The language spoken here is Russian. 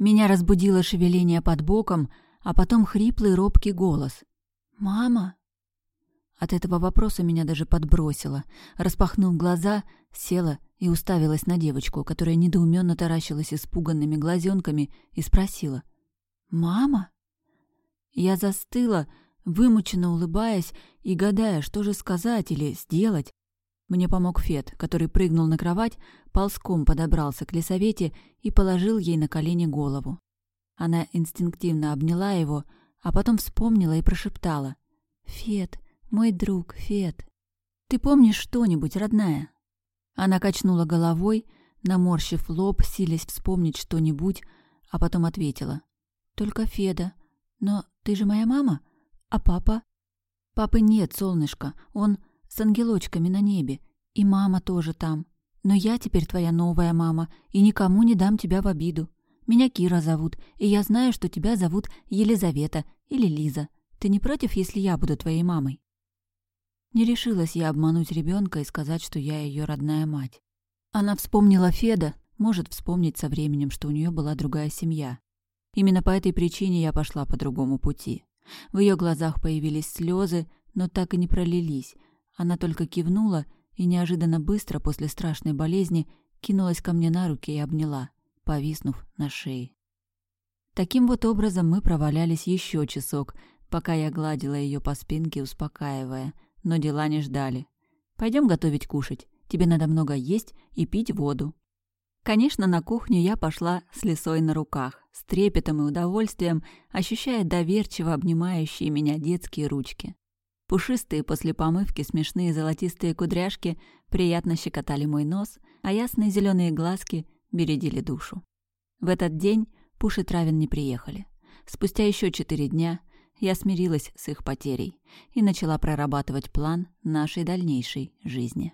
Меня разбудило шевеление под боком, а потом хриплый робкий голос. «Мама?» От этого вопроса меня даже подбросило. Распахнув глаза, села и уставилась на девочку, которая недоуменно таращилась испуганными глазенками и спросила. «Мама?» Я застыла, вымученно улыбаясь и гадая, что же сказать или сделать. Мне помог Фет, который прыгнул на кровать, ползком подобрался к лесовете и положил ей на колени голову. Она инстинктивно обняла его, а потом вспомнила и прошептала. «Фет, мой друг, Фет, ты помнишь что-нибудь, родная?» Она качнула головой, наморщив лоб, силясь вспомнить что-нибудь, а потом ответила. «Только Феда. Но ты же моя мама? А папа?» «Папы нет, солнышко. Он с ангелочками на небе. И мама тоже там. Но я теперь твоя новая мама, и никому не дам тебя в обиду. Меня Кира зовут, и я знаю, что тебя зовут Елизавета или Лиза. Ты не против, если я буду твоей мамой?» Не решилась я обмануть ребенка и сказать, что я ее родная мать. Она вспомнила Феда, может вспомнить со временем, что у нее была другая семья. Именно по этой причине я пошла по другому пути. В ее глазах появились слезы, но так и не пролились. Она только кивнула и неожиданно быстро после страшной болезни кинулась ко мне на руки и обняла, повиснув на шее. Таким вот образом мы провалялись еще часок, пока я гладила ее по спинке, успокаивая, но дела не ждали. Пойдем готовить кушать. Тебе надо много есть и пить воду. Конечно, на кухню я пошла с лисой на руках, с трепетом и удовольствием, ощущая доверчиво обнимающие меня детские ручки. Пушистые после помывки смешные золотистые кудряшки приятно щекотали мой нос, а ясные зеленые глазки бередили душу. В этот день Пуш и Травин не приехали. Спустя еще четыре дня я смирилась с их потерей и начала прорабатывать план нашей дальнейшей жизни.